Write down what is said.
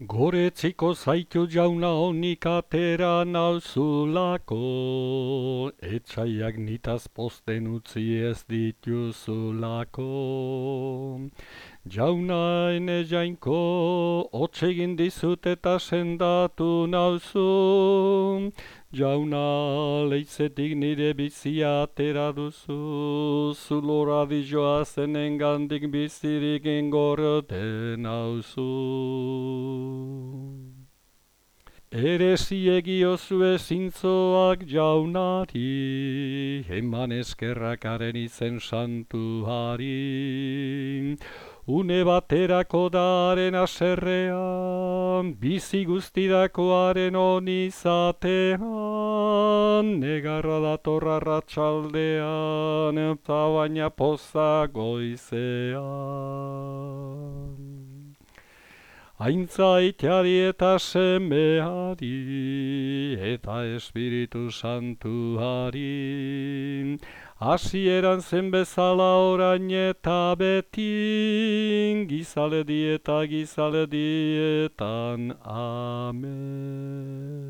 Goretziko zaitu jauna honik atera nauzulako, etxaiak nitaz posten utzi ez dituzulako. Jauna ene jainko, otxegin dizut eta sendatu nauzu, jauna leitzetik nire bizia atera duzu, zulora dijoa zenen gandik bizirik ingorte nauzu. Ere ziegio zue zintzoak jaunari, eman eskerrakaren izen santuari. Une baterako daren aserrean, bizi guztidakoaren onizatean, negarra datorra ratxaldean, eta baina poza goizean. Aintzaiteari eta semeari eta espiritu santuari Hasieran zen bezala orain eta beti Gizaledi eta gizaledietan Amen